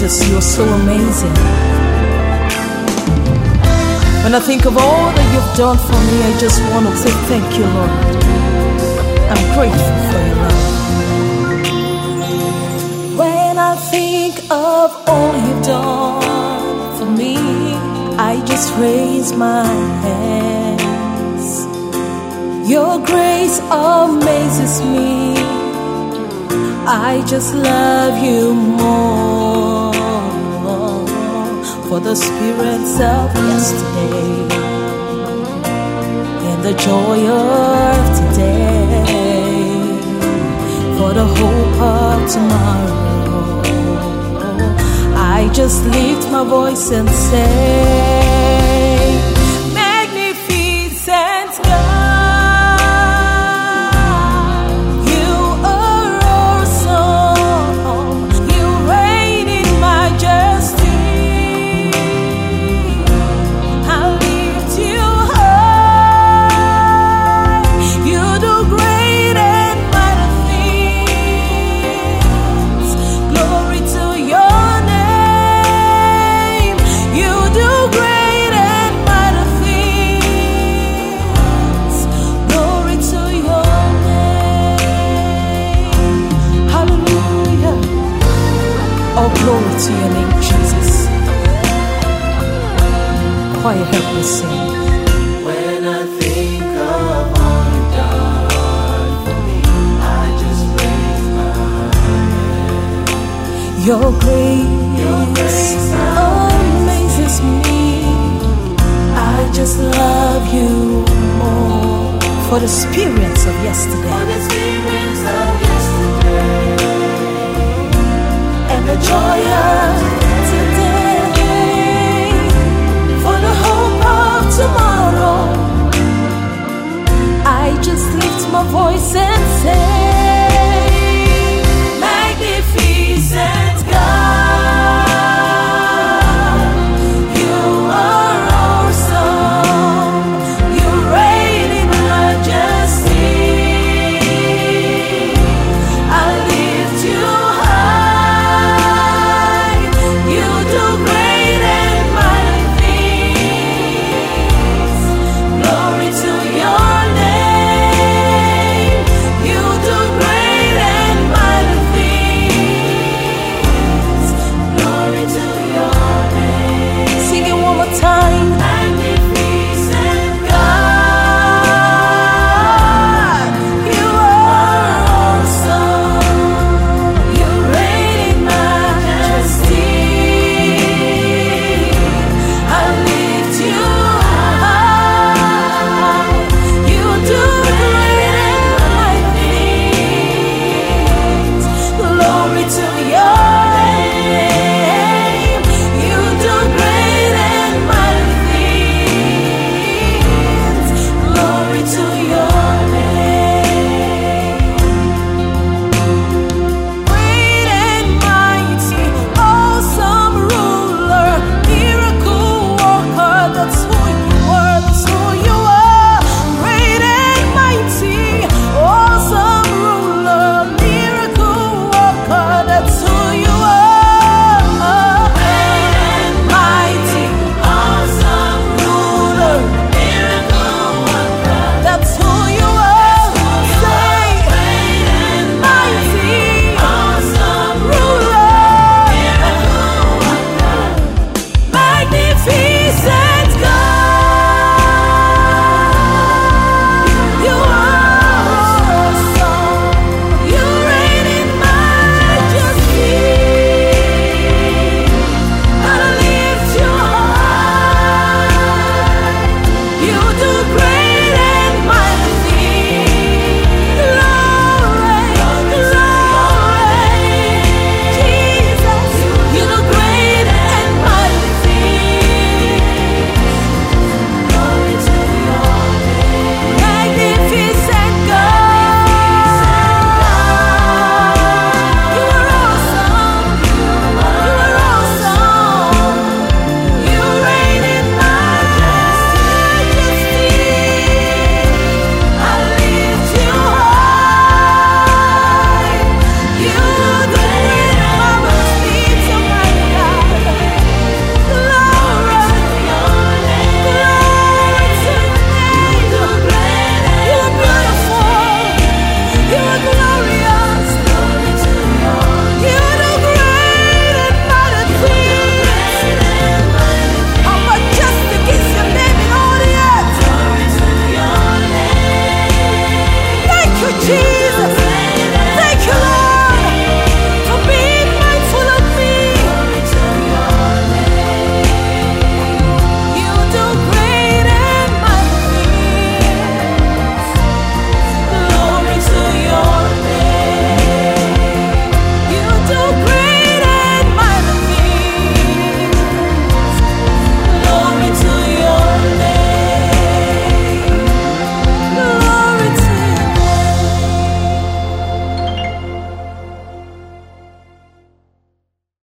Jesus, you're so amazing. When I think of all that you've done for me, I just want to say thank you, Lord. I'm grateful for your love. When I think of all you've done for me, I just raise my hands. Your grace amazes me. I just love you more for the spirits of yesterday and the joy of today for the hope of tomorrow. I just lift my voice and say, glory to your name, Jesus. Choir, help me sing. When I think of all you've done for me, I just raise my Your grace amazes me. I just love you more for the experience of yesterday experience of yesterday. The joy of